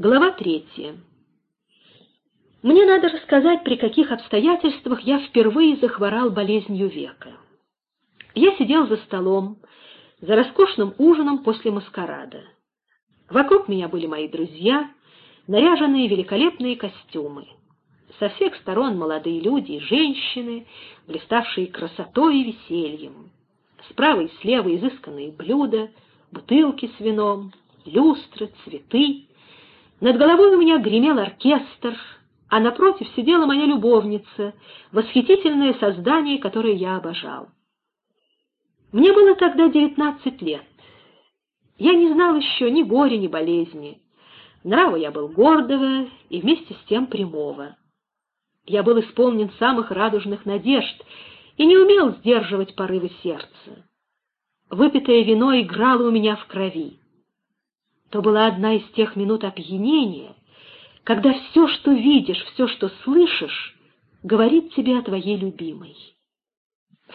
Глава третья. Мне надо рассказать, при каких обстоятельствах я впервые захворал болезнью века. Я сидел за столом, за роскошным ужином после маскарада. Вокруг меня были мои друзья, наряженные великолепные костюмы. Со всех сторон молодые люди и женщины, блиставшие красотой и весельем. Справа и слева изысканные блюда, бутылки с вином, люстры, цветы. Над головой у меня гремел оркестр, а напротив сидела моя любовница, восхитительное создание, которое я обожал. Мне было тогда девятнадцать лет. Я не знал еще ни горя, ни болезни. Нрава я был гордого и вместе с тем прямого. Я был исполнен самых радужных надежд и не умел сдерживать порывы сердца. Выпитое вино играло у меня в крови то была одна из тех минут опьянения, когда все, что видишь, все, что слышишь, говорит тебе о твоей любимой.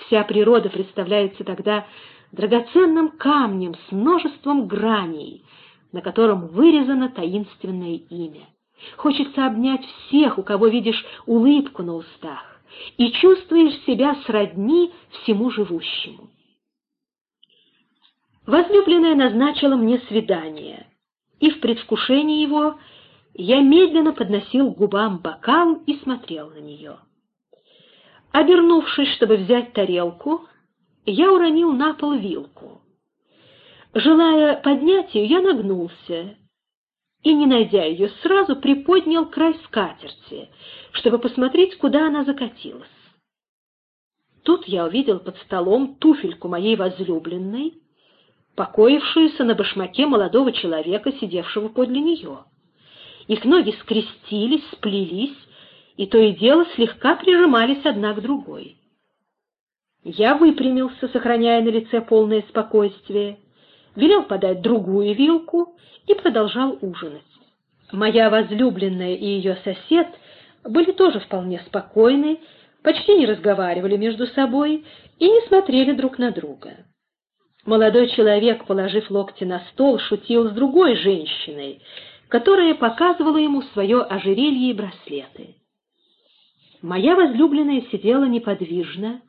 Вся природа представляется тогда драгоценным камнем с множеством граней, на котором вырезано таинственное имя. Хочется обнять всех, у кого видишь улыбку на устах, и чувствуешь себя сродни всему живущему. Возлюбленная назначила мне свидание, и в предвкушении его я медленно подносил губам бокал и смотрел на нее. Обернувшись, чтобы взять тарелку, я уронил на пол вилку. Желая поднять ее, я нагнулся и, не найдя ее, сразу приподнял край скатерти, чтобы посмотреть, куда она закатилась. Тут я увидел под столом туфельку моей возлюбленной, покоившуюся на башмаке молодого человека, сидевшего подле нее. Их ноги скрестились, сплелись, и то и дело слегка прижимались одна к другой. Я выпрямился, сохраняя на лице полное спокойствие, велел подать другую вилку и продолжал ужинать. Моя возлюбленная и ее сосед были тоже вполне спокойны, почти не разговаривали между собой и не смотрели друг на друга. Молодой человек, положив локти на стол, шутил с другой женщиной, которая показывала ему свое ожерелье и браслеты. Моя возлюбленная сидела неподвижно,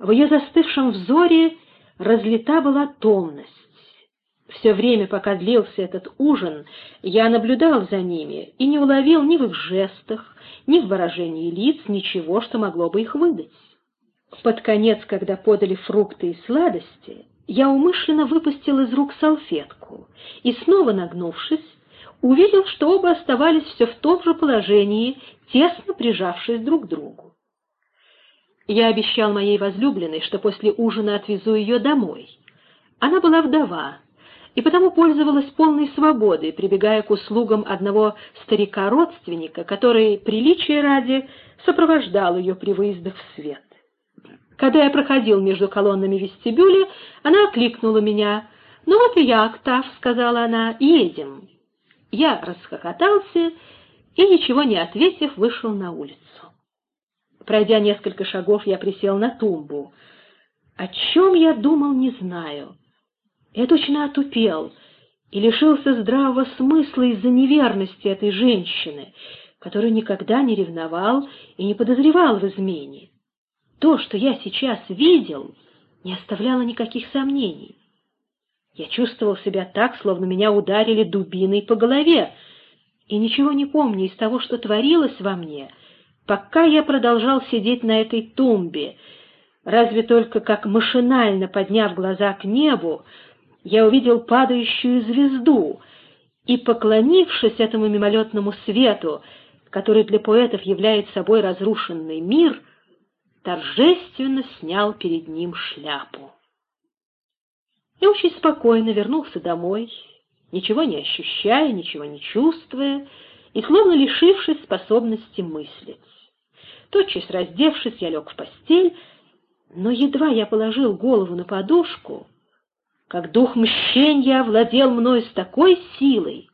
в ее застывшем взоре разлита была томность. Все время, пока длился этот ужин, я наблюдал за ними и не уловил ни в их жестах, ни в выражении лиц ничего, что могло бы их выдать. Под конец, когда подали фрукты и сладости, я умышленно выпустил из рук салфетку и, снова нагнувшись, увидел, что оба оставались все в том же положении, тесно прижавшись друг к другу. Я обещал моей возлюбленной, что после ужина отвезу ее домой. Она была вдова, и потому пользовалась полной свободой, прибегая к услугам одного старика-родственника, который, приличия ради, сопровождал ее при выездах в свет. Когда я проходил между колоннами вестибюля, она окликнула меня. «Ну вот и я, Октав», — сказала она, — «едем». Я расхохотался и, ничего не ответив, вышел на улицу. Пройдя несколько шагов, я присел на тумбу. О чем я думал, не знаю. Я точно отупел и лишился здравого смысла из-за неверности этой женщины, которую никогда не ревновал и не подозревал в измене. То, что я сейчас видел, не оставляло никаких сомнений. Я чувствовал себя так, словно меня ударили дубиной по голове, и ничего не помню из того, что творилось во мне, пока я продолжал сидеть на этой тумбе, разве только как машинально подняв глаза к небу, я увидел падающую звезду и, поклонившись этому мимолетному свету, который для поэтов является собой разрушенный мир, торжественно снял перед ним шляпу. Я очень спокойно вернулся домой, ничего не ощущая, ничего не чувствуя, и словно лишившись способности мыслить. Тотчас раздевшись, я лег в постель, но едва я положил голову на подушку, как дух мщения овладел мной с такой силой,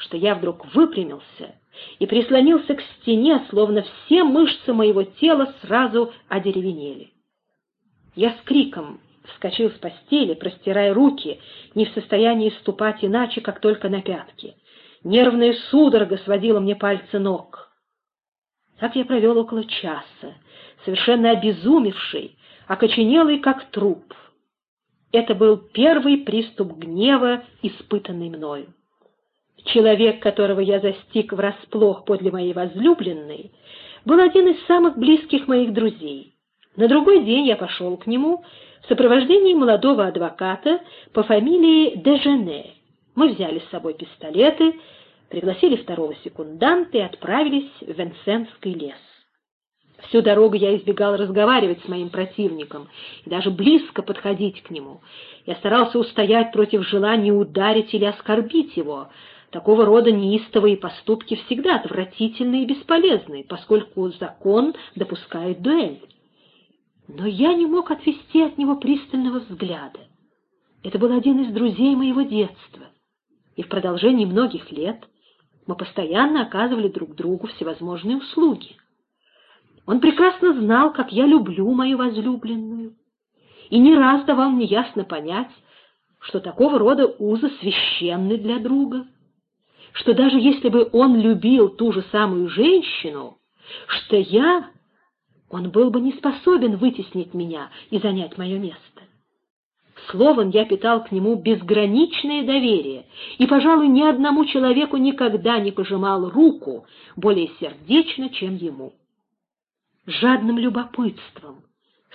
что я вдруг выпрямился и прислонился к стене, словно все мышцы моего тела сразу одеревенели. Я с криком вскочил с постели, простирая руки, не в состоянии ступать иначе, как только на пятки. Нервная судорога сводила мне пальцы ног. Так я провел около часа, совершенно обезумевший, окоченелый, как труп. Это был первый приступ гнева, испытанный мною. Человек, которого я застиг врасплох подле моей возлюбленной, был один из самых близких моих друзей. На другой день я пошел к нему в сопровождении молодого адвоката по фамилии Дежене. Мы взяли с собой пистолеты, пригласили второго секунданта и отправились в Венсенский лес. Всю дорогу я избегал разговаривать с моим противником и даже близко подходить к нему. Я старался устоять против желания ударить или оскорбить его. Такого рода неистовые поступки всегда отвратительны и бесполезны, поскольку закон допускает дуэль. Но я не мог отвести от него пристального взгляда. Это был один из друзей моего детства, и в продолжении многих лет мы постоянно оказывали друг другу всевозможные услуги. Он прекрасно знал, как я люблю мою возлюбленную, и не раз давал мне ясно понять, что такого рода узы священны для друга, что даже если бы он любил ту же самую женщину, что я, он был бы не способен вытеснить меня и занять мое место. Словом, я питал к нему безграничное доверие, и, пожалуй, ни одному человеку никогда не пожимал руку более сердечно, чем ему жадным любопытством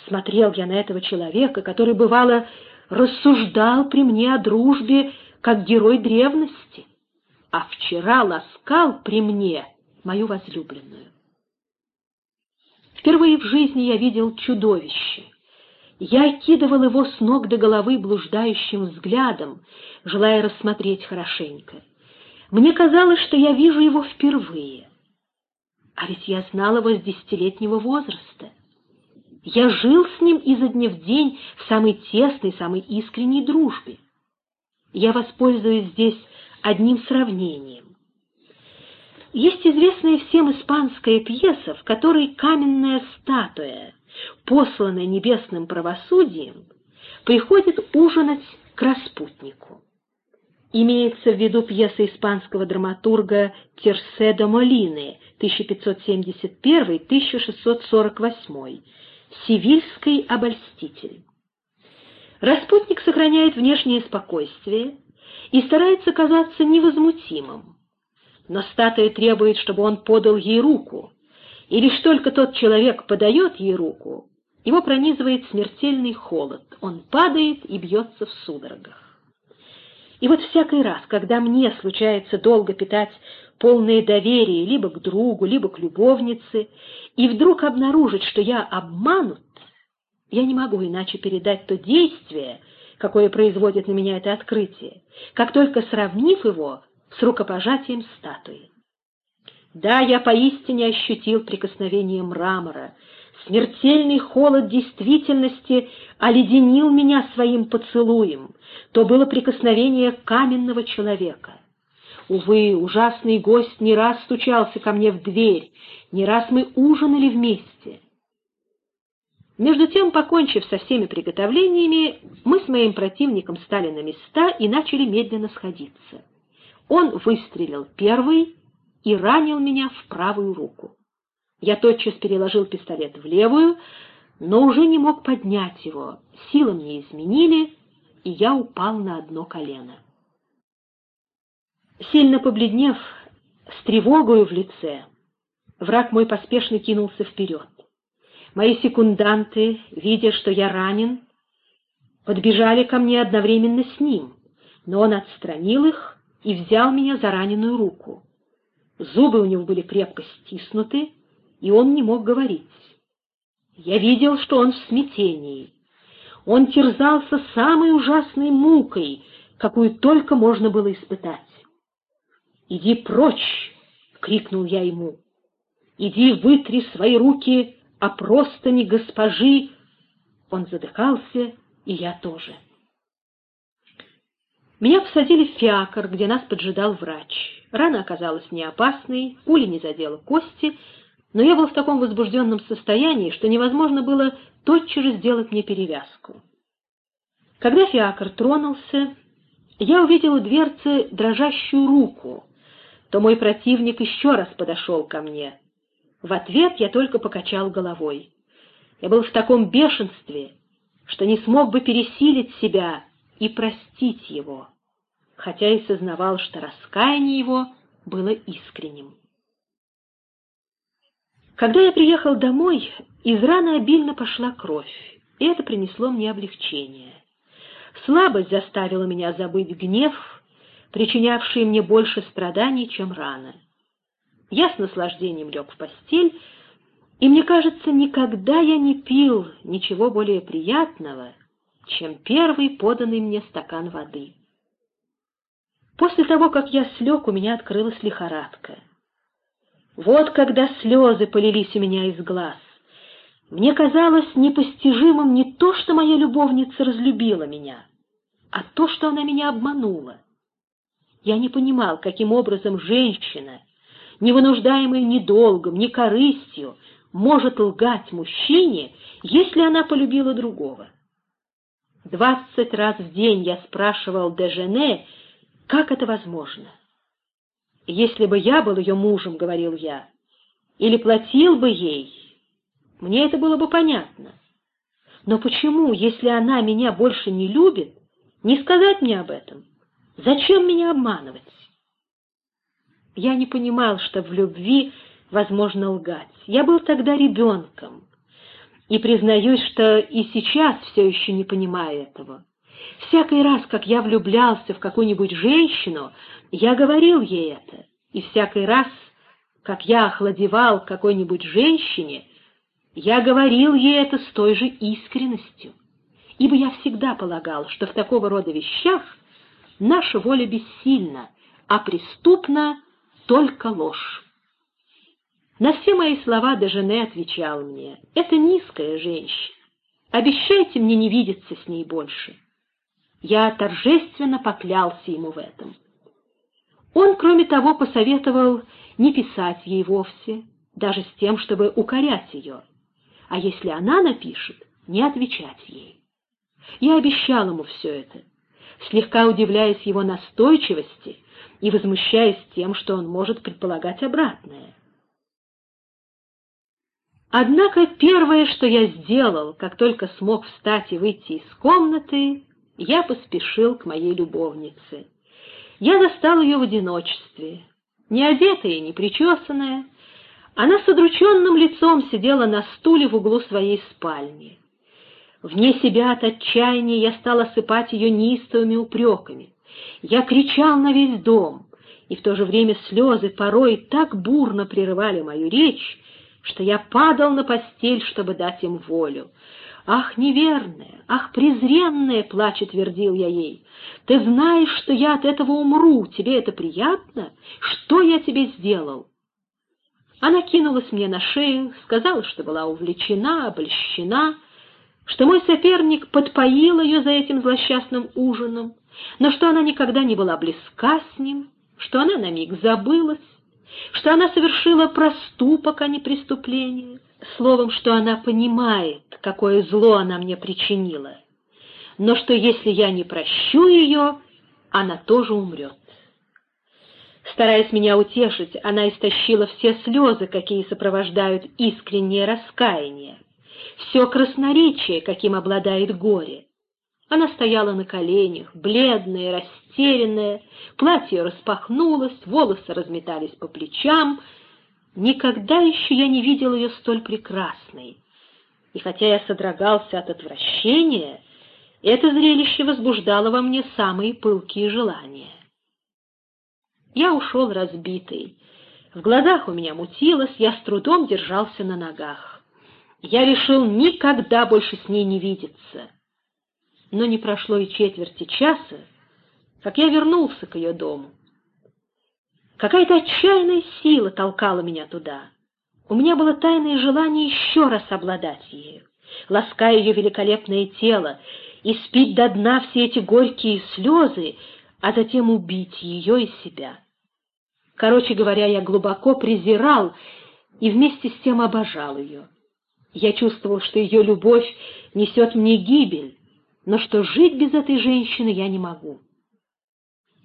смотрел я на этого человека, который, бывало, рассуждал при мне о дружбе, как герой древности, а вчера ласкал при мне мою возлюбленную. Впервые в жизни я видел чудовище. Я окидывал его с ног до головы блуждающим взглядом, желая рассмотреть хорошенько. Мне казалось, что я вижу его впервые — а ведь я знал его с десятилетнего возраста. Я жил с ним изо дня в день в самой тесной, самой искренней дружбе. Я воспользуюсь здесь одним сравнением. Есть известная всем испанская пьеса, в которой каменная статуя, посланная небесным правосудием, приходит ужинать к распутнику. Имеется в виду пьеса испанского драматурга Терсе де Молины 1571-1648 «Сивильский обольститель». Распутник сохраняет внешнее спокойствие и старается казаться невозмутимым, но статуя требует, чтобы он подал ей руку, и лишь только тот человек подает ей руку, его пронизывает смертельный холод, он падает и бьется в судорогах. И вот всякий раз, когда мне случается долго питать полное доверие либо к другу, либо к любовнице, и вдруг обнаружить, что я обманут, я не могу иначе передать то действие, какое производит на меня это открытие, как только сравнив его с рукопожатием статуи. Да, я поистине ощутил прикосновение мрамора, Смертельный холод действительности оледенил меня своим поцелуем, то было прикосновение каменного человека. Увы, ужасный гость не раз стучался ко мне в дверь, не раз мы ужинали вместе. Между тем, покончив со всеми приготовлениями, мы с моим противником стали на места и начали медленно сходиться. Он выстрелил первый и ранил меня в правую руку. Я тотчас переложил пистолет в левую, но уже не мог поднять его. Силы мне изменили, и я упал на одно колено. Сильно побледнев, с тревогою в лице, враг мой поспешно кинулся вперед. Мои секунданты, видя, что я ранен, подбежали ко мне одновременно с ним, но он отстранил их и взял меня за раненую руку. Зубы у него были крепко стиснуты, и он не мог говорить. Я видел, что он в смятении. Он терзался самой ужасной мукой, какую только можно было испытать. «Иди прочь!» — крикнул я ему. «Иди вытри свои руки о простыни госпожи!» Он задыхался, и я тоже. Меня посадили в фиакр, где нас поджидал врач. Рана оказалась не опасной, пуля не задела кости, но я был в таком возбужденном состоянии, что невозможно было тотчас же сделать мне перевязку. Когда фиакр тронулся, я увидел у дверцы дрожащую руку, то мой противник еще раз подошел ко мне. В ответ я только покачал головой. Я был в таком бешенстве, что не смог бы пересилить себя и простить его, хотя и сознавал, что раскаяние его было искренним. Когда я приехал домой, из раны обильно пошла кровь, и это принесло мне облегчение. Слабость заставила меня забыть гнев, причинявший мне больше страданий, чем рана. Я с наслаждением лег в постель, и мне кажется, никогда я не пил ничего более приятного, чем первый поданный мне стакан воды. После того, как я слег, у меня открылась лихорадка. Вот когда слезы полились у меня из глаз. Мне казалось непостижимым не то, что моя любовница разлюбила меня, а то, что она меня обманула. Я не понимал, каким образом женщина, не вынуждаемая ни долгом, ни корыстью, может лгать мужчине, если она полюбила другого. Двадцать раз в день я спрашивал Дежене, как это возможно. «Если бы я был ее мужем, — говорил я, — или платил бы ей, мне это было бы понятно. Но почему, если она меня больше не любит, не сказать мне об этом? Зачем меня обманывать?» Я не понимал, что в любви возможно лгать. Я был тогда ребенком, и признаюсь, что и сейчас все еще не понимаю этого. Всякий раз, как я влюблялся в какую-нибудь женщину, я говорил ей это, и всякий раз, как я охладевал какой-нибудь женщине, я говорил ей это с той же искренностью, ибо я всегда полагал, что в такого рода вещах наша воля бессильна, а преступна только ложь. На все мои слова Дежене отвечал мне, «Это низкая женщина. Обещайте мне не видеться с ней больше». Я торжественно поклялся ему в этом. Он, кроме того, посоветовал не писать ей вовсе, даже с тем, чтобы укорять ее, а если она напишет, не отвечать ей. Я обещал ему все это, слегка удивляясь его настойчивости и возмущаясь тем, что он может предполагать обратное. Однако первое, что я сделал, как только смог встать и выйти из комнаты, я поспешил к моей любовнице. Я застал ее в одиночестве, не одетая не причесанная. Она с удрученным лицом сидела на стуле в углу своей спальни. Вне себя от отчаяния я стал осыпать ее неистовыми упреками. Я кричал на весь дом, и в то же время слезы порой так бурно прерывали мою речь, что я падал на постель, чтобы дать им волю. «Ах, неверная! Ах, презренная!» — плачет, твердил я ей. «Ты знаешь, что я от этого умру. Тебе это приятно? Что я тебе сделал?» Она кинулась мне на шею, сказала, что была увлечена, обольщена, что мой соперник подпоил ее за этим злосчастным ужином, но что она никогда не была близка с ним, что она на миг забылась, что она совершила проступок, а не преступление, словом, что она понимает, какое зло она мне причинила, но что если я не прощу ее, она тоже умрет. Стараясь меня утешить, она истощила все слезы, какие сопровождают искреннее раскаяние, все красноречие, каким обладает горе. Она стояла на коленях, бледная, растерянная, платье распахнулось, волосы разметались по плечам. Никогда еще я не видел ее столь прекрасной. И хотя я содрогался от отвращения, это зрелище возбуждало во мне самые пылкие желания. Я ушел разбитый. В глазах у меня мутилось, я с трудом держался на ногах. Я решил никогда больше с ней не видеться но не прошло и четверти часа, как я вернулся к ее дому. Какая-то отчаянная сила толкала меня туда. У меня было тайное желание еще раз обладать ею, лаская ее великолепное тело, и спить до дна все эти горькие слезы, а затем убить ее и себя. Короче говоря, я глубоко презирал и вместе с тем обожал ее. Я чувствовал, что ее любовь несет мне гибель, но что жить без этой женщины я не могу.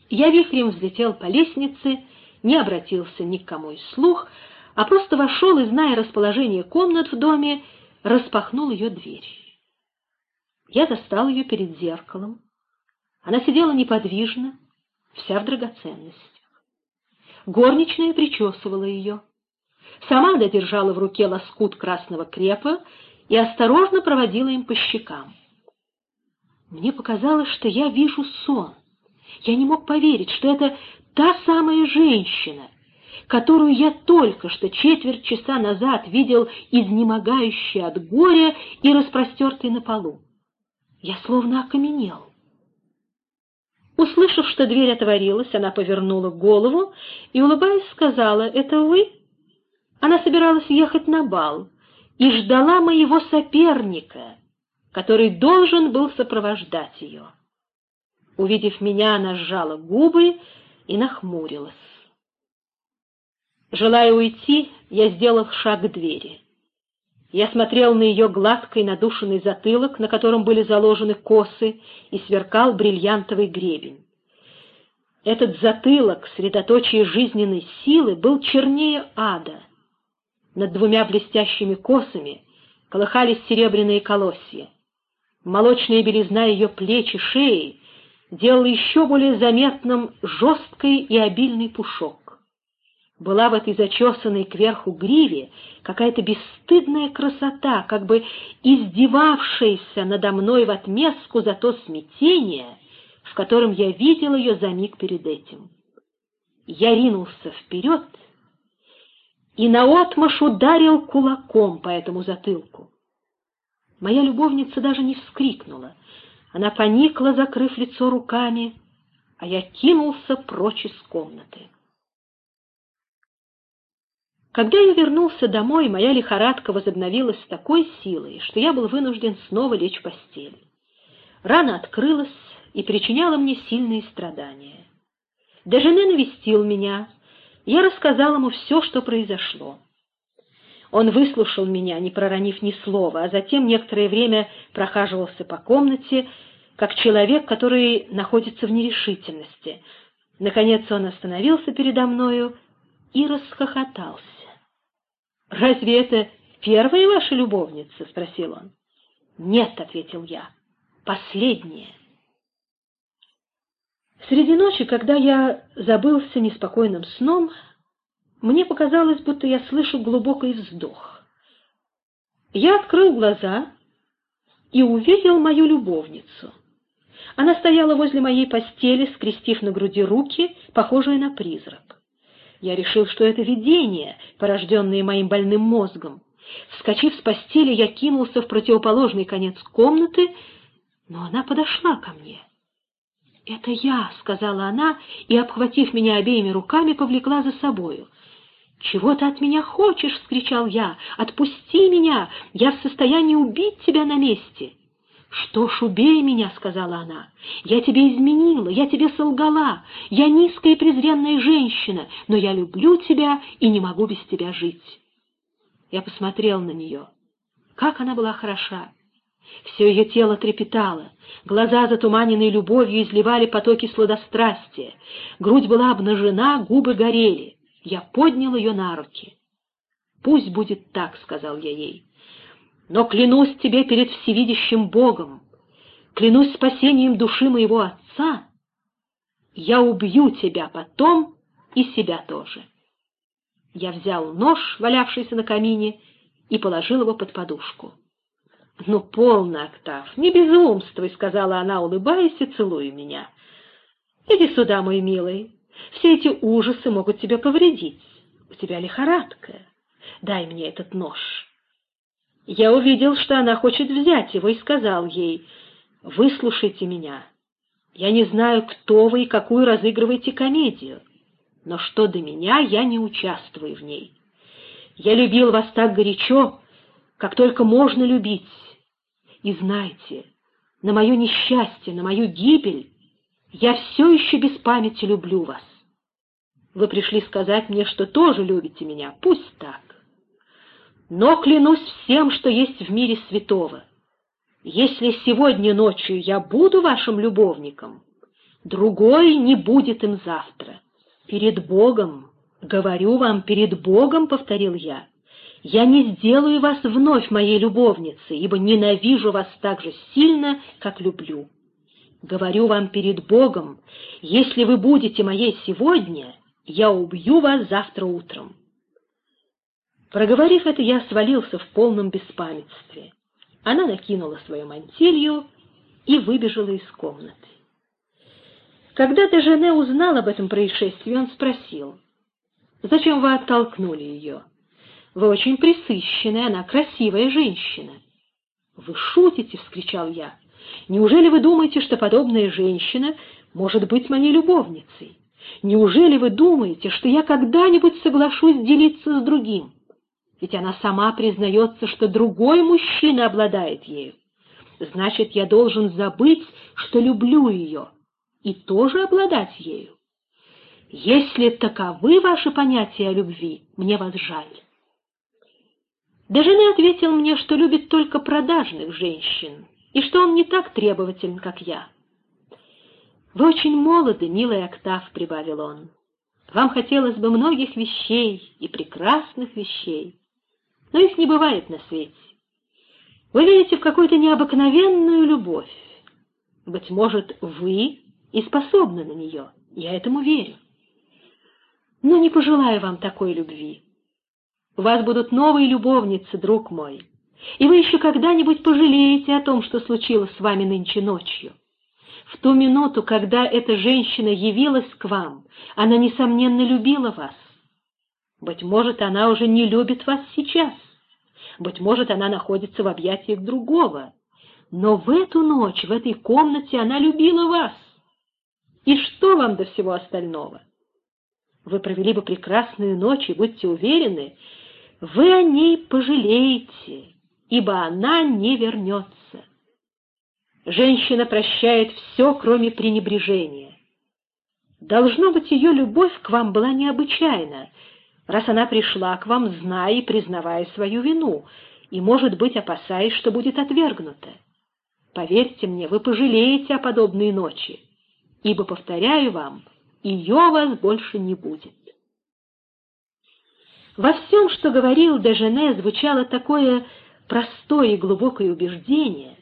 Я вихрем взлетел по лестнице не обратился ни к кому из слух, а просто вошел и, зная расположение комнат в доме, распахнул ее дверь. Я застал ее перед зеркалом. Она сидела неподвижно, вся в драгоценностях. Горничная причесывала ее. Сама додержала в руке лоскут красного крепа и осторожно проводила им по щекам. Мне показалось, что я вижу сон. Я не мог поверить, что это та самая женщина, которую я только что четверть часа назад видел изнемогающей от горя и распростертой на полу. Я словно окаменел. Услышав, что дверь отворилась, она повернула голову и, улыбаясь, сказала, «Это вы?» Она собиралась ехать на бал и ждала моего соперника, который должен был сопровождать ее. Увидев меня, она сжала губы и нахмурилась. Желая уйти, я сделал шаг к двери. Я смотрел на ее гладкий надушенный затылок, на котором были заложены косы, и сверкал бриллиантовый гребень. Этот затылок, средоточие жизненной силы, был чернее ада. Над двумя блестящими косами колыхались серебряные колосья. Молочная белизна ее плеч и шеи делала еще более заметным жесткий и обильный пушок. Была в этой зачесанной кверху гриве какая-то бесстыдная красота, как бы издевавшаяся надо мной в отместку за то смятение, в котором я видел ее за миг перед этим. Я ринулся вперед и наотмашь ударил кулаком по этому затылку. Моя любовница даже не вскрикнула. Она поникла, закрыв лицо руками, а я кинулся прочь из комнаты. Когда я вернулся домой, моя лихорадка возобновилась с такой силой, что я был вынужден снова лечь в постель. Рана открылась и причиняла мне сильные страдания. Дежене навестил меня, я рассказал ему все, что произошло. Он выслушал меня, не проронив ни слова, а затем некоторое время прохаживался по комнате, как человек, который находится в нерешительности. Наконец он остановился передо мною и расхохотался. «Разве это первая ваша любовница?» — спросил он. «Нет», — ответил я, — «последняя». Среди ночи, когда я забылся неспокойным сном, мне показалось, будто я слышу глубокий вздох. Я открыл глаза и увидел мою любовницу. Она стояла возле моей постели, скрестив на груди руки, похожие на призрак. Я решил, что это видение, порожденное моим больным мозгом. Вскочив с постели, я кинулся в противоположный конец комнаты, но она подошла ко мне. «Это я», — сказала она, и, обхватив меня обеими руками, повлекла за собою. «Чего ты от меня хочешь?» — вскричал я. «Отпусти меня! Я в состоянии убить тебя на месте!» «Что ж, убей меня!» — сказала она. «Я тебе изменила, я тебе солгала. Я низкая и презренная женщина, но я люблю тебя и не могу без тебя жить». Я посмотрел на нее. Как она была хороша! Все ее тело трепетало, глаза, затуманенные любовью, изливали потоки сладострастия, грудь была обнажена, губы горели. Я поднял ее на руки. «Пусть будет так», — сказал я ей, — «но клянусь тебе перед всевидящим Богом, клянусь спасением души моего отца, я убью тебя потом и себя тоже». Я взял нож, валявшийся на камине, и положил его под подушку. «Ну, полно, Октав, не безумствуй», — сказала она, улыбаясь и целуя меня. «Иди сюда, мой милый. Все эти ужасы могут тебе повредить. У тебя лихорадка. Дай мне этот нож». Я увидел, что она хочет взять его, и сказал ей, «Выслушайте меня. Я не знаю, кто вы и какую разыгрываете комедию, но что до меня, я не участвую в ней. Я любил вас так горячо, как только можно любить, и знайте, на мое несчастье, на мою гибель я все еще без памяти люблю вас. Вы пришли сказать мне, что тоже любите меня, пусть так. Но клянусь всем, что есть в мире святого. Если сегодня ночью я буду вашим любовником, другой не будет им завтра. Перед Богом «Говорю вам перед Богом», — повторил я, — «я не сделаю вас вновь моей любовницей, ибо ненавижу вас так же сильно, как люблю. Говорю вам перед Богом, если вы будете моей сегодня, я убью вас завтра утром». Проговорив это, я свалился в полном беспамятстве. Она накинула свою мантилью и выбежала из комнаты. Когда Дежене узнал об этом происшествии, он спросил, «Зачем вы оттолкнули ее? Вы очень присыщенная, она красивая женщина». «Вы шутите!» — вскричал я. «Неужели вы думаете, что подобная женщина может быть моей любовницей? Неужели вы думаете, что я когда-нибудь соглашусь делиться с другим? Ведь она сама признается, что другой мужчина обладает ею. Значит, я должен забыть, что люблю ее, и тоже обладать ею. Если таковы ваши понятия о любви, мне вас жаль. Дежене ответил мне, что любит только продажных женщин, и что он не так требователен, как я. «Вы очень молоды, милый Октав», — прибавил он. «Вам хотелось бы многих вещей и прекрасных вещей, но их не бывает на свете. Вы верите в какую-то необыкновенную любовь. Быть может, вы и способны на нее, я этому верю. Но не пожелаю вам такой любви. У вас будут новые любовницы, друг мой, и вы еще когда-нибудь пожалеете о том, что случилось с вами нынче ночью. В ту минуту, когда эта женщина явилась к вам, она, несомненно, любила вас. Быть может, она уже не любит вас сейчас. Быть может, она находится в объятиях другого. Но в эту ночь, в этой комнате она любила вас. И что вам до всего остального? Вы провели бы прекрасную ночь, и будьте уверены, вы о ней пожалеете, ибо она не вернется. Женщина прощает все, кроме пренебрежения. Должно быть, ее любовь к вам была необычайна, раз она пришла к вам, зная и признавая свою вину, и, может быть, опасаясь, что будет отвергнута. Поверьте мне, вы пожалеете о подобной ночи ибо, повторяю вам, ее вас больше не будет. Во всем, что говорил Дежене, звучало такое простое и глубокое убеждение,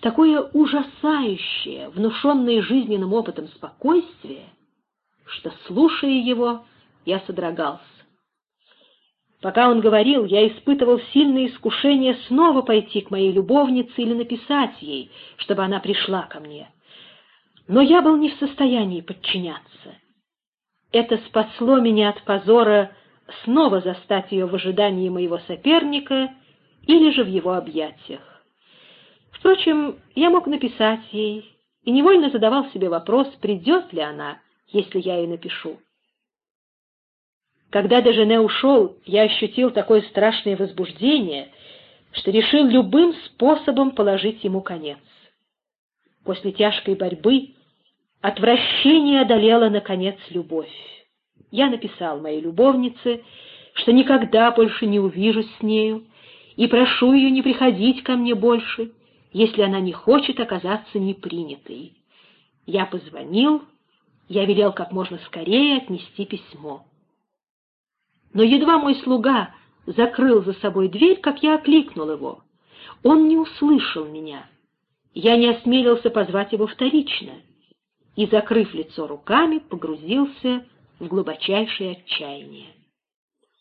такое ужасающее, внушенное жизненным опытом спокойствие, что, слушая его, я содрогался. Пока он говорил, я испытывал сильное искушение снова пойти к моей любовнице или написать ей, чтобы она пришла ко мне но я был не в состоянии подчиняться. Это спасло меня от позора снова застать ее в ожидании моего соперника или же в его объятиях. Впрочем, я мог написать ей и невольно задавал себе вопрос, придет ли она, если я ей напишу. Когда Дежене ушел, я ощутил такое страшное возбуждение, что решил любым способом положить ему конец. После тяжкой борьбы Отвращение одолело, наконец, любовь. Я написал моей любовнице, что никогда больше не увижусь с нею, и прошу ее не приходить ко мне больше, если она не хочет оказаться непринятой. Я позвонил, я велел как можно скорее отнести письмо. Но едва мой слуга закрыл за собой дверь, как я окликнул его. Он не услышал меня. Я не осмелился позвать его вторично — и, закрыв лицо руками, погрузился в глубочайшее отчаяние.